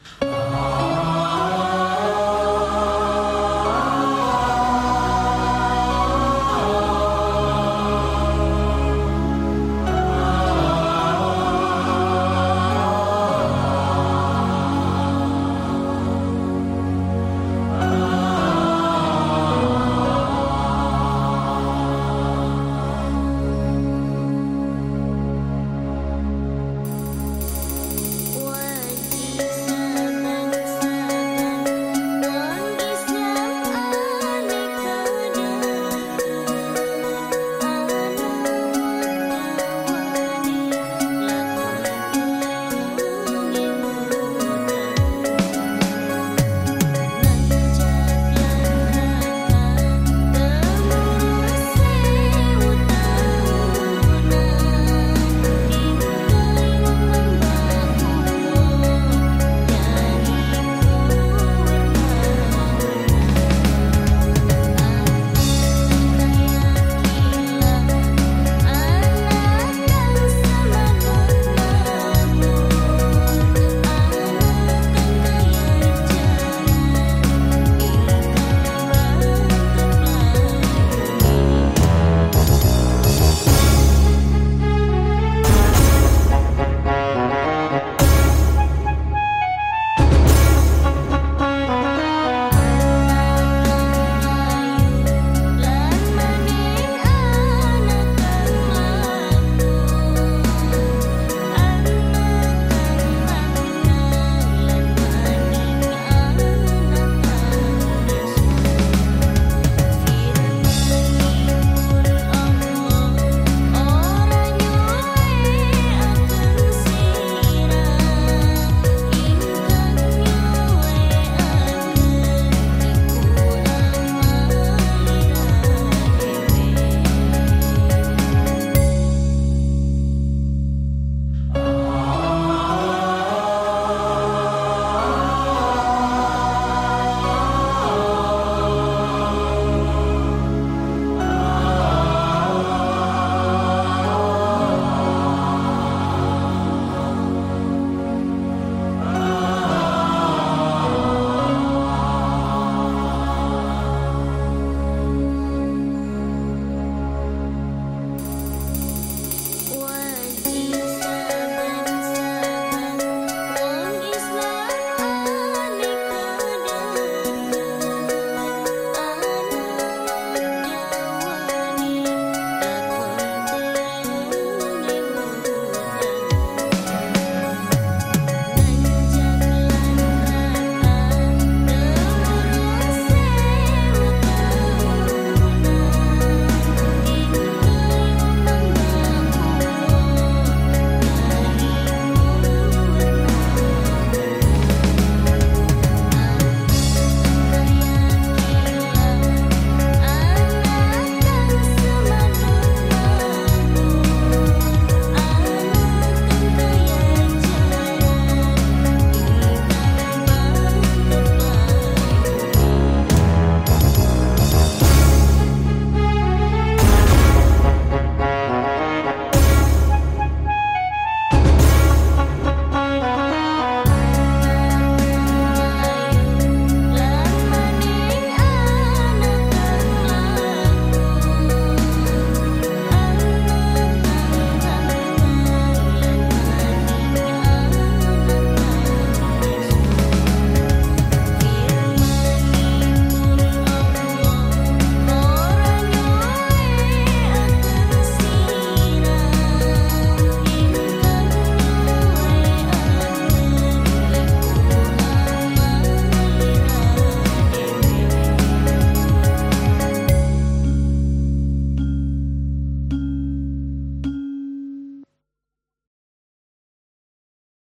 Uh.